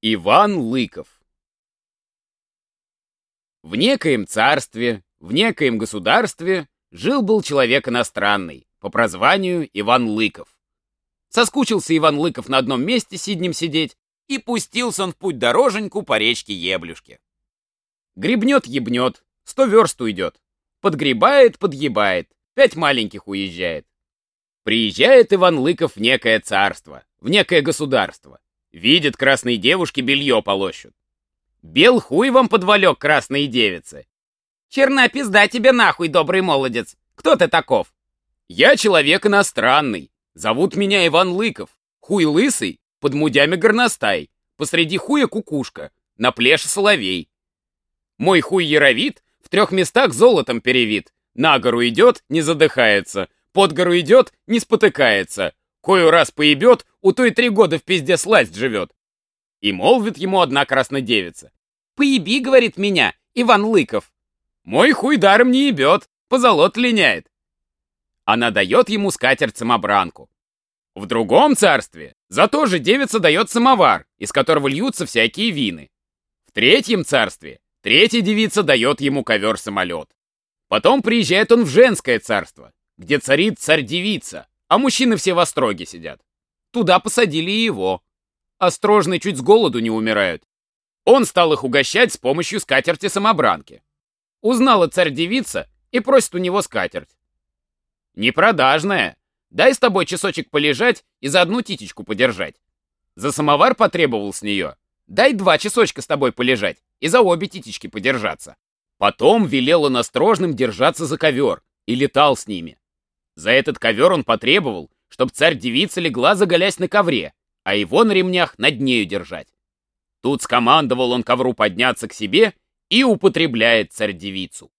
Иван Лыков В некоем царстве, в некоем государстве жил-был человек иностранный, по прозванию Иван Лыков. Соскучился Иван Лыков на одном месте сиднем сидеть, и пустился он в путь дороженьку по речке Еблюшке. Гребнет-ебнет, сто верст уйдет. Подгребает, подъебает, пять маленьких уезжает. Приезжает Иван Лыков в некое царство, в некое государство. Видит, красные девушки белье полощут. Бел хуй вам подвалек, красные девицы. Черна пизда тебе нахуй, добрый молодец. Кто ты таков? Я человек иностранный. Зовут меня Иван Лыков. Хуй лысый, под мудями горностай. Посреди хуя кукушка, на плеше соловей. Мой хуй яровит, в трех местах золотом перевит. На гору идет, не задыхается. Под гору идет, не спотыкается. Кою раз поебет, у той три года в пизде сласть живет. И молвит ему одна краснодевица. «Поеби, — говорит меня, Иван Лыков. Мой хуй даром не ебет, позолот линяет. Она дает ему скатерть-самобранку. В другом царстве за то же девица дает самовар, из которого льются всякие вины. В третьем царстве третья девица дает ему ковер-самолет. Потом приезжает он в женское царство, где царит царь-девица, а мужчины все в остроге сидят. Туда посадили его. Острожные чуть с голоду не умирают. Он стал их угощать с помощью скатерти-самобранки. Узнала царь-девица и просит у него скатерть. Непродажная. Дай с тобой часочек полежать и за одну титечку подержать. За самовар потребовал с нее. Дай два часочка с тобой полежать и за обе титечки подержаться. Потом велел он острожным держаться за ковер и летал с ними. За этот ковер он потребовал, чтоб царь-девица легла заголясь на ковре, а его на ремнях над нею держать. Тут скомандовал он ковру подняться к себе и употребляет царь-девицу.